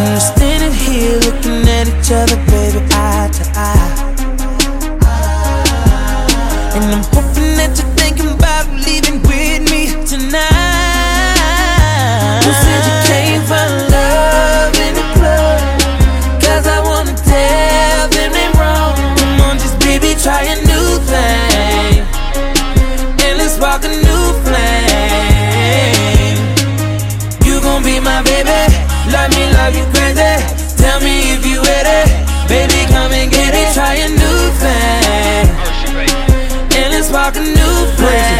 We're standing here looking at each other, baby, eye to eye. And I'm hoping that you're thinking leaving with me tonight. places.